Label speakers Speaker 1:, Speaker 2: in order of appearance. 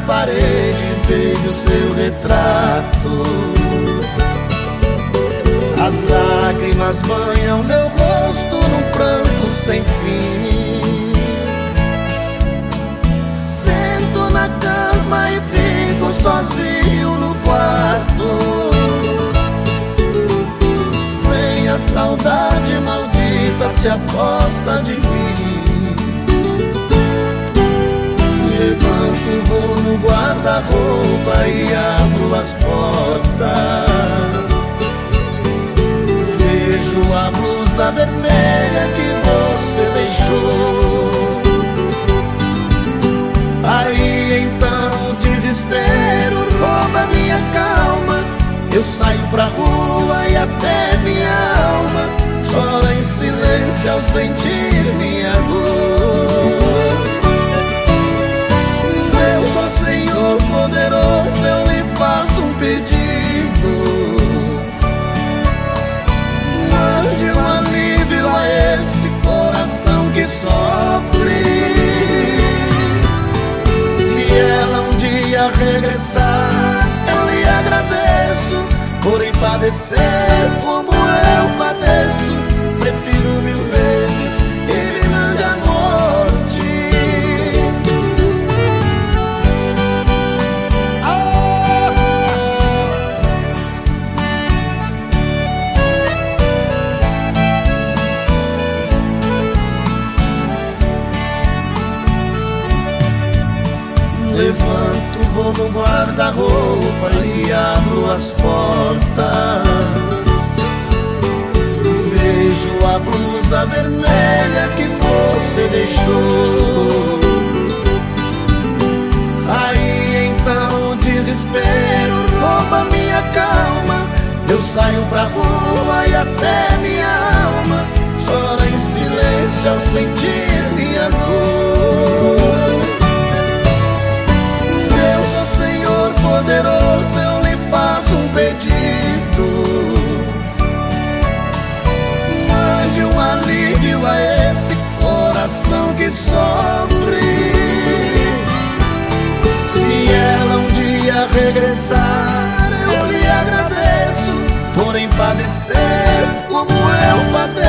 Speaker 1: parede vejo seu retrato. As lágrimas banham meu rosto num pranto sem fim. Sento na cama e fico sozinho no quarto. Vem a saudade maldita se aposta de mim. No guarda-roupa e abro as portas. Vejo a blusa vermelha que você deixou. Aí então o desespero rouba minha calma. Eu saio pra rua e até minha alma chora em silêncio ao sentir minha dor. Padecer como eu padeço. Prefiro mil vezes que me mande a morte. Levanto, vou no guarda-roupa e abro as portas. Vejo a blusa vermelha que você deixou. Aí então o desespero rouba minha calma. Eu saio pra rua regressar, eu lhe agradeço por padecer como eu padeço.